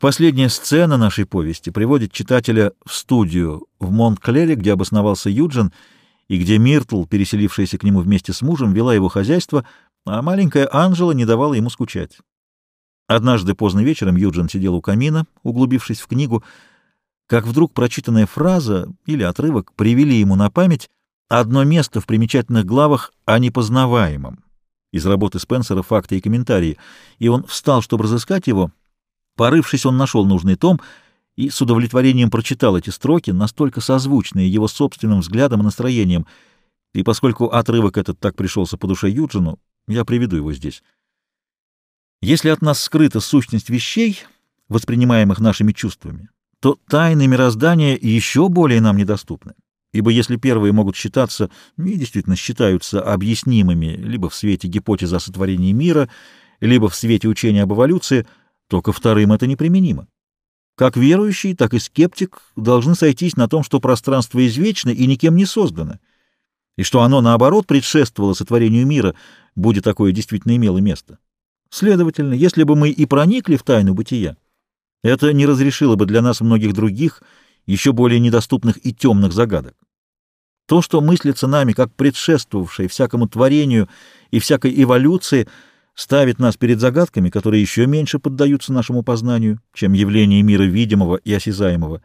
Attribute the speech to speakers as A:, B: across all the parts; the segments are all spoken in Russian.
A: Последняя сцена нашей повести приводит читателя в студию в Монт-Клере, где обосновался Юджин, и где Миртл, переселившаяся к нему вместе с мужем, вела его хозяйство, а маленькая Анжела не давала ему скучать. Однажды поздно вечером Юджин сидел у камина, углубившись в книгу, как вдруг прочитанная фраза или отрывок привели ему на память одно место в примечательных главах о непознаваемом из работы Спенсера «Факты и комментарии», и он встал, чтобы разыскать его. Порывшись, он нашел нужный том и с удовлетворением прочитал эти строки, настолько созвучные его собственным взглядом и настроением, и поскольку отрывок этот так пришелся по душе Юджину, я приведу его здесь. Если от нас скрыта сущность вещей, воспринимаемых нашими чувствами, то тайны мироздания еще более нам недоступны. Ибо если первые могут считаться, и действительно считаются объяснимыми либо в свете гипотезы о сотворении мира, либо в свете учения об эволюции, то ко вторым это неприменимо. Как верующий, так и скептик должны сойтись на том, что пространство извечно и никем не создано, и что оно, наоборот, предшествовало сотворению мира, будет такое действительно имело место. Следовательно, если бы мы и проникли в тайну бытия, это не разрешило бы для нас многих других, еще более недоступных и темных загадок. То, что мыслится нами как предшествовавшее всякому творению и всякой эволюции, ставит нас перед загадками, которые еще меньше поддаются нашему познанию, чем явление мира видимого и осязаемого.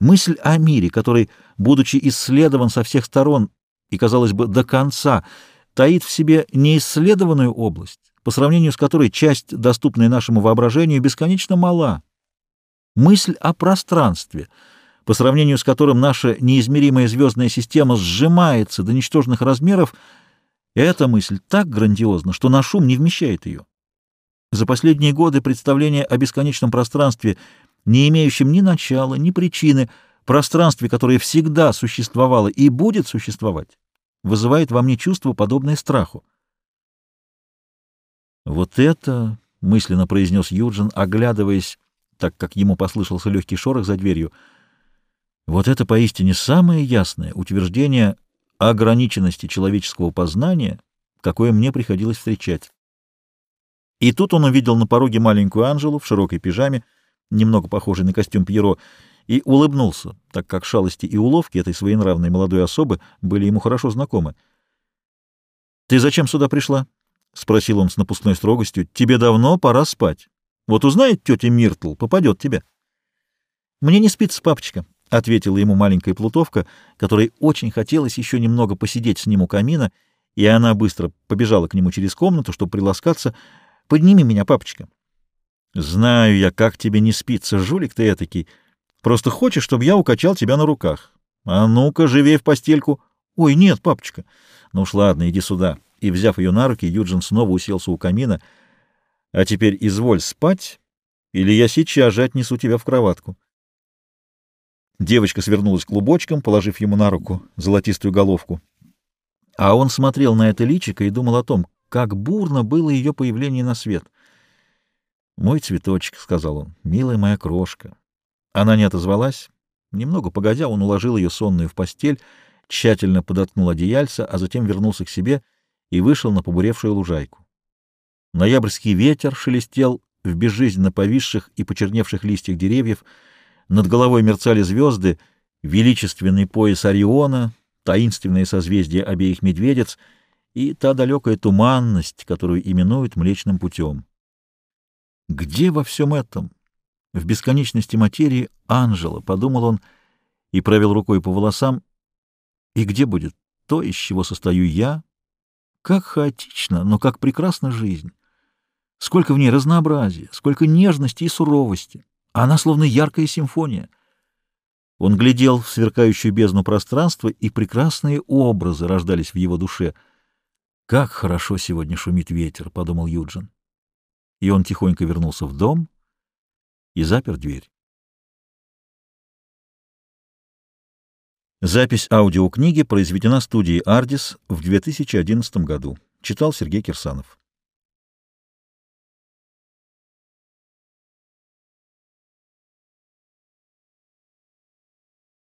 A: Мысль о мире, который, будучи исследован со всех сторон и, казалось бы, до конца, таит в себе неисследованную область, по сравнению с которой часть, доступная нашему воображению, бесконечно мала. Мысль о пространстве, по сравнению с которым наша неизмеримая звездная система сжимается до ничтожных размеров, эта мысль так грандиозна, что наш ум не вмещает ее. За последние годы представление о бесконечном пространстве, не имеющем ни начала, ни причины, пространстве, которое всегда существовало и будет существовать, вызывает во мне чувство, подобное страху. «Вот это», — мысленно произнес Юджин, оглядываясь так как ему послышался легкий шорох за дверью. Вот это поистине самое ясное утверждение ограниченности человеческого познания, какое мне приходилось встречать. И тут он увидел на пороге маленькую Анжелу в широкой пижаме, немного похожей на костюм Пьеро, и улыбнулся, так как шалости и уловки этой своенравной молодой особы были ему хорошо знакомы. — Ты зачем сюда пришла? — спросил он с напускной строгостью. — Тебе давно пора спать. Вот узнает тетя Миртл, попадет тебе. — Мне не спится, папочка, — ответила ему маленькая плутовка, которой очень хотелось еще немного посидеть с ним у камина, и она быстро побежала к нему через комнату, чтобы приласкаться. — Подними меня, папочка. — Знаю я, как тебе не спится, жулик ты этакий. Просто хочешь, чтобы я укачал тебя на руках. А ну-ка, живей в постельку. — Ой, нет, папочка. — Ну уж ладно, иди сюда. И, взяв ее на руки, Юджин снова уселся у камина — а теперь изволь спать, или я сейчас же отнесу тебя в кроватку. Девочка свернулась клубочком, положив ему на руку золотистую головку. А он смотрел на это личико и думал о том, как бурно было ее появление на свет. «Мой цветочек», — сказал он, — «милая моя крошка». Она не отозвалась. Немного погодя, он уложил ее сонную в постель, тщательно подоткнул одеяльце, а затем вернулся к себе и вышел на побуревшую лужайку. Ноябрьский ветер шелестел в безжизненно повисших и почерневших листьях деревьев, над головой мерцали звезды, величественный пояс Ориона, таинственное созвездие обеих медведец и та далекая туманность, которую именуют Млечным путем. Где во всем этом, в бесконечности материи, Анжела, — подумал он и провел рукой по волосам, — и где будет то, из чего состою я? Как хаотично, но как прекрасна жизнь! Сколько в ней разнообразия, сколько нежности и суровости. Она словно яркая симфония. Он глядел в сверкающую бездну пространства, и прекрасные образы рождались в его душе. «Как хорошо сегодня шумит ветер», — подумал Юджин. И он тихонько вернулся в дом и запер дверь. Запись аудиокниги произведена студией «Ардис» в 2011 году. Читал Сергей Кирсанов.